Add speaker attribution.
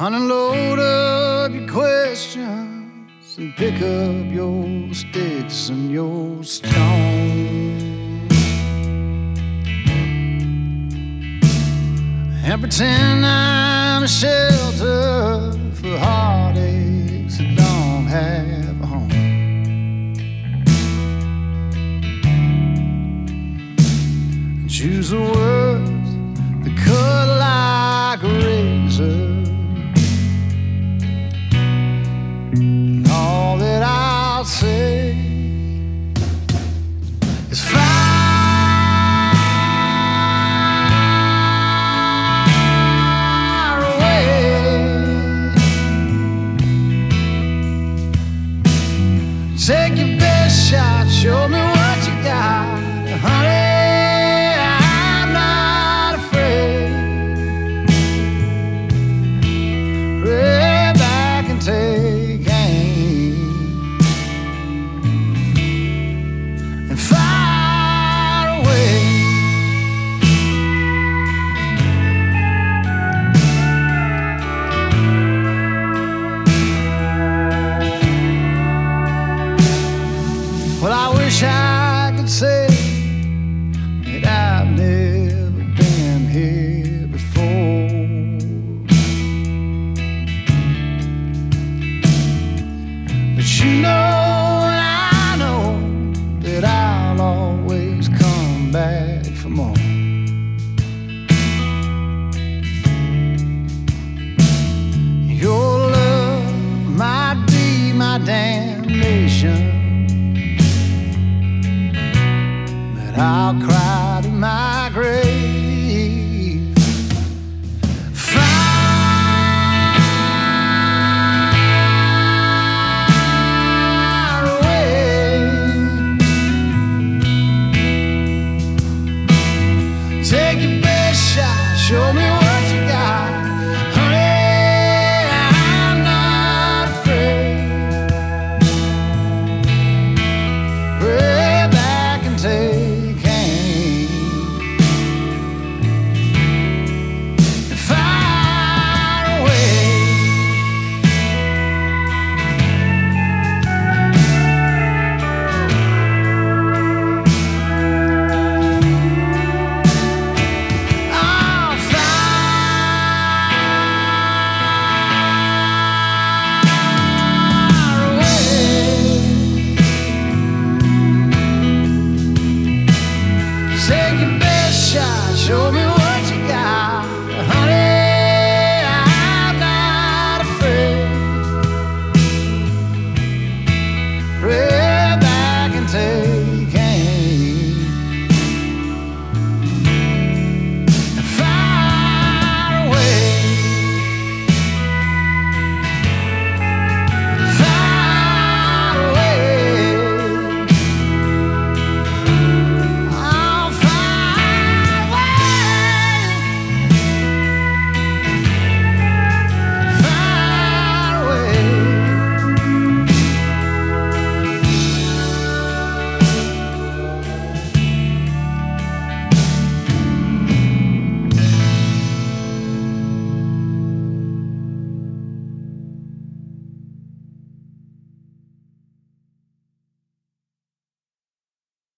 Speaker 1: Unload up your questions and pick up your sticks and your stones. And pretend I'm a shelter for heartaches that don't have a home. Choose the words Take your best shot, show me what you got, honey. Wish I could say that I've never been here before. But you know, I know that I'll always come back for more. Your love might be my damnation.